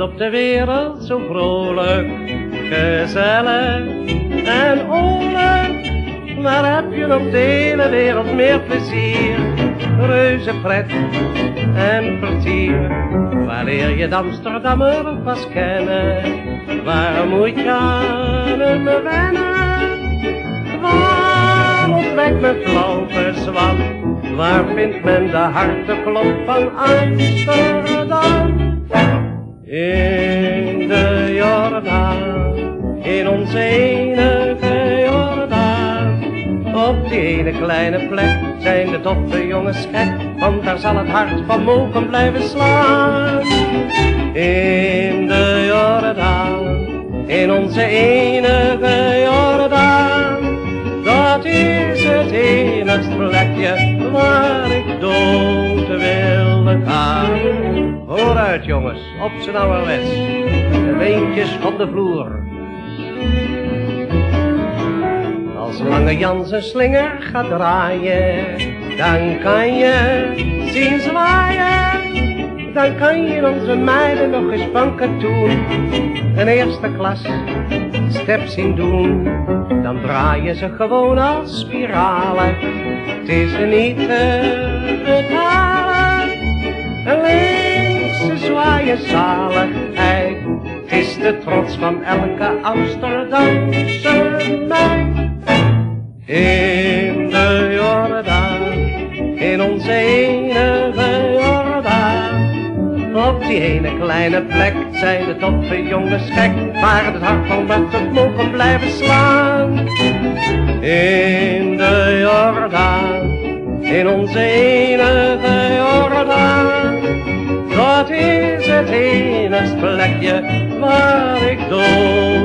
op de wereld zo vrolijk, gezellig en oorlijk. Maar heb je op de hele wereld meer plezier, reuze pret en vertier. Waar leer je de Amsterdammer pas kennen? Waar moet je aan hem wennen? Waar ontdekt men flauw verzwam? Waar vindt men de harteklop van Amsterdam? In de Jordaan, in onze enige Jordaan. Op die ene kleine plek zijn de toffe jongens gek, want daar zal het hart van mogen blijven slaan. In de Jordaan, in onze enige Jordaan. Dat is het enigst plekje waar ik dood wilde gaan. Vooruit jongens, op z'n ouderwets, de beentjes van de vloer. Als Lange Jan zijn slinger gaat draaien, dan kan je zien zwaaien. Dan kan je onze meiden nog eens van katoen een eerste klas step zien doen. Dan draaien ze gewoon als spiralen, het is niet te betalen. Zwaaien zaligheid, is de trots van elke Amsterdamse meid. In de Jordaan, in onze enige Jordaan. Op die ene kleine plek zijn de toffe jongens gek, waar het hart van het mogen blijven slaan. In de Jordaan, in onze enige het enigst plekje waar ik gaan.